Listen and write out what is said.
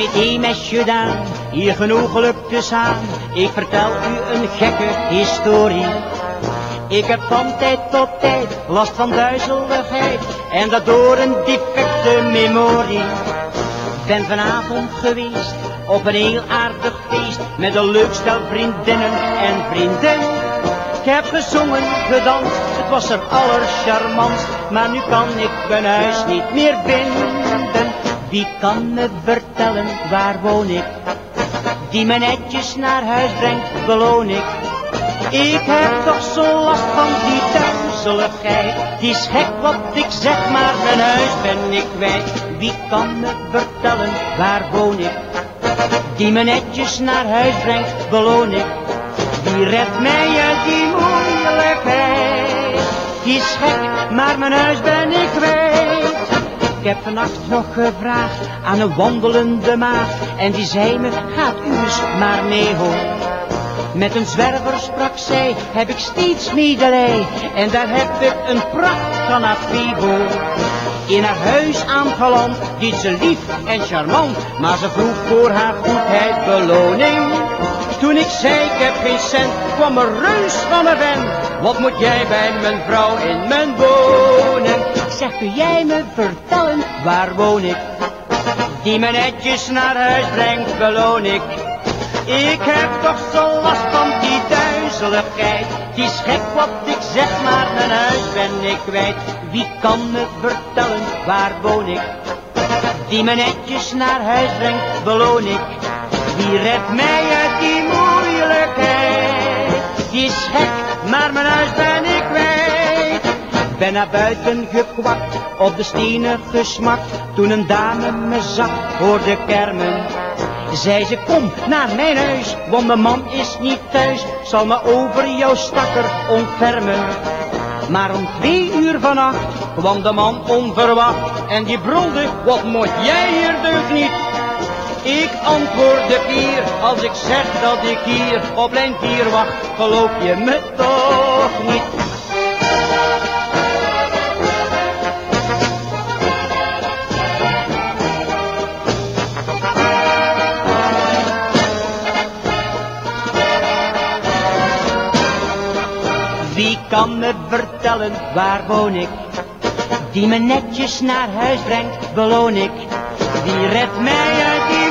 met mesje dan, hier genoeglijk te staan. Ik vertel u een gekke historie. Ik heb van tijd tot tijd last van duizeligheid en dat door een defecte memorie. Ben vanavond geweest op een heel aardig feest met een leuk stel vriendinnen en vrienden. Ik heb gezongen, gedanst, het was er allercharmantst, maar nu kan ik mijn huis niet meer vinden. Wie kan me vertellen, waar woon ik? Die me netjes naar huis brengt, beloon ik. Ik heb toch zo last van die duizeligheid. Die is gek wat ik zeg, maar mijn huis ben ik kwijt. Wie kan me vertellen, waar woon ik? Die me netjes naar huis brengt, beloon ik. Wie redt mij uit die moeilijkheid? Die is gek, maar mijn huis ben ik kwijt. Ik heb vannacht nog gevraagd aan een wandelende maag. En die zei me, gaat u eens maar mee hoor. Met een zwerver sprak zij, heb ik steeds medelij. En daar heb ik een pracht van Afibo. In haar huis aangeland, deed ze lief en charmant. Maar ze vroeg voor haar goedheid beloning. Toen ik zei, ik heb geen cent, kwam een reus van een wen. Wat moet jij bij mijn vrouw in mijn wonen? Zeg, kun jij me vertellen, waar woon ik? Die me netjes naar huis brengt, beloon ik. Ik heb toch zo last van die duizeligheid. Die is gek wat ik zeg, maar mijn huis ben ik kwijt. Wie kan me vertellen, waar woon ik? Die me netjes naar huis brengt, beloon ik. Wie redt mij uit die moeilijkheid? Die is gek, maar mijn huis ben ik kwijt. Ben naar buiten gekwakt, op de stenen gesmakt. Toen een dame me zag, hoorde kermen. Zei ze, kom naar mijn huis, want mijn man is niet thuis. Zal me over jouw stakker ontfermen. Maar om twee uur vannacht kwam de man onverwacht. En die brulde, wat moet jij hier deugd niet? Ik antwoordde vier, als ik zeg dat ik hier op lijn 4 wacht, geloof je me toch niet? Kan me vertellen, waar woon ik? Die me netjes naar huis brengt, beloon ik. Wie redt mij uit die